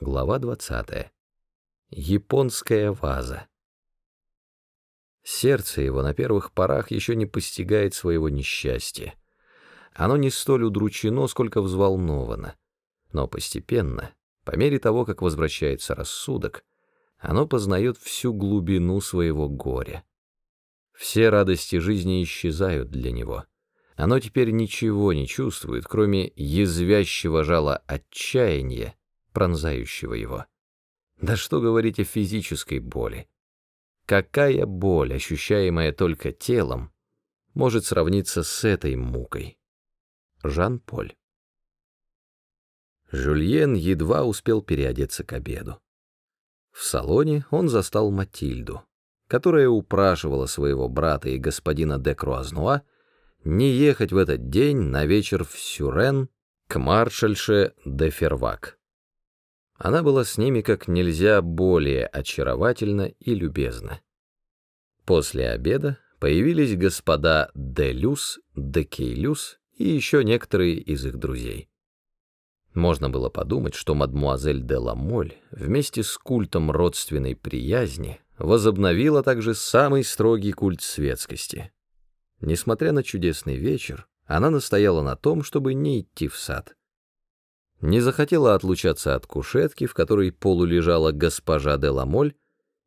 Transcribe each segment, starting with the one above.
Глава 20. Японская ваза. Сердце его на первых порах еще не постигает своего несчастья. Оно не столь удручено, сколько взволновано. Но постепенно, по мере того, как возвращается рассудок, оно познает всю глубину своего горя. Все радости жизни исчезают для него. Оно теперь ничего не чувствует, кроме язвящего жала отчаяния, пронзающего его. Да что говорить о физической боли? Какая боль, ощущаемая только телом, может сравниться с этой мукой? Жан-Поль. Жюльен едва успел переодеться к обеду. В салоне он застал Матильду, которая упрашивала своего брата и господина де Круазнуа не ехать в этот день на вечер в Сюрен к маршальше де Фервак. Она была с ними как нельзя более очаровательна и любезна. После обеда появились господа де Люс, де Кейлюс и еще некоторые из их друзей. Можно было подумать, что мадмуазель де Ламоль вместе с культом родственной приязни возобновила также самый строгий культ светскости. Несмотря на чудесный вечер, она настояла на том, чтобы не идти в сад не захотела отлучаться от кушетки, в которой полулежала госпожа де Ламоль,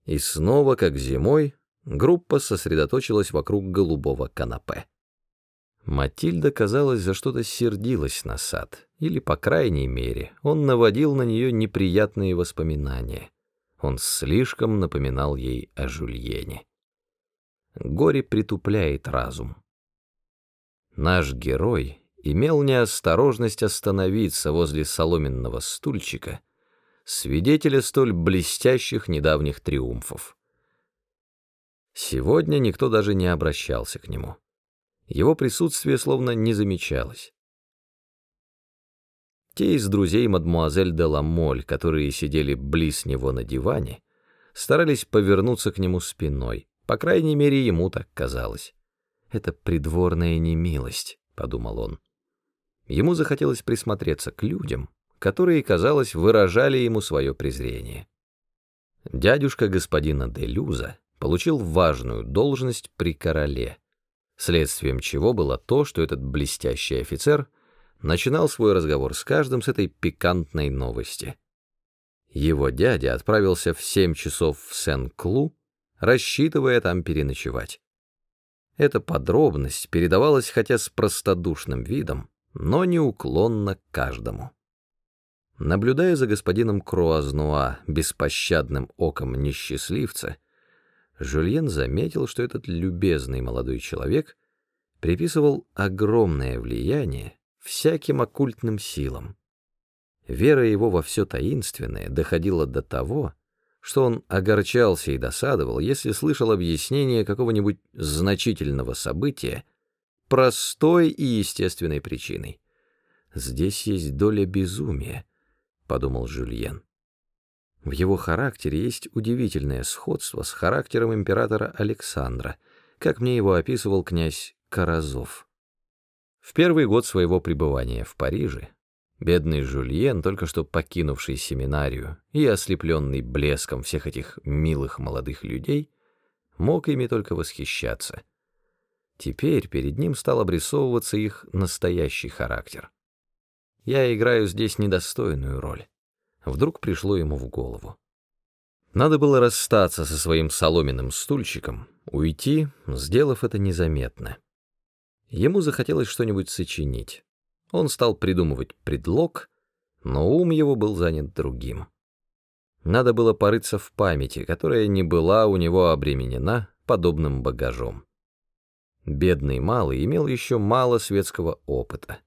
и снова, как зимой, группа сосредоточилась вокруг голубого канапе. Матильда, казалось, за что-то сердилась на сад, или, по крайней мере, он наводил на нее неприятные воспоминания. Он слишком напоминал ей о Жульене. Горе притупляет разум. Наш герой — имел неосторожность остановиться возле соломенного стульчика, свидетеля столь блестящих недавних триумфов. Сегодня никто даже не обращался к нему. Его присутствие словно не замечалось. Те из друзей мадмуазель де Ламоль, которые сидели близ него на диване, старались повернуться к нему спиной, по крайней мере, ему так казалось. «Это придворная немилость», — подумал он. Ему захотелось присмотреться к людям, которые, казалось, выражали ему свое презрение. Дядюшка господина де Люза получил важную должность при короле, следствием чего было то, что этот блестящий офицер начинал свой разговор с каждым с этой пикантной новости. Его дядя отправился в семь часов в Сен-Клу, рассчитывая там переночевать. Эта подробность передавалась хотя с простодушным видом, но неуклонно каждому. Наблюдая за господином Круазнуа беспощадным оком несчастливца, Жюльен заметил, что этот любезный молодой человек приписывал огромное влияние всяким оккультным силам. Вера его во все таинственное доходила до того, что он огорчался и досадовал, если слышал объяснение какого-нибудь значительного события простой и естественной причиной. «Здесь есть доля безумия», — подумал Жюльен. В его характере есть удивительное сходство с характером императора Александра, как мне его описывал князь Каразов. В первый год своего пребывания в Париже бедный Жюльен, только что покинувший семинарию и ослепленный блеском всех этих милых молодых людей, мог ими только восхищаться — Теперь перед ним стал обрисовываться их настоящий характер. Я играю здесь недостойную роль. Вдруг пришло ему в голову. Надо было расстаться со своим соломенным стульчиком, уйти, сделав это незаметно. Ему захотелось что-нибудь сочинить. Он стал придумывать предлог, но ум его был занят другим. Надо было порыться в памяти, которая не была у него обременена подобным багажом. Бедный малый имел еще мало светского опыта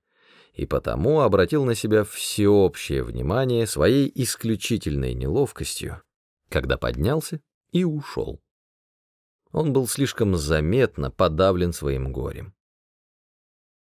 и потому обратил на себя всеобщее внимание своей исключительной неловкостью, когда поднялся и ушел. Он был слишком заметно подавлен своим горем.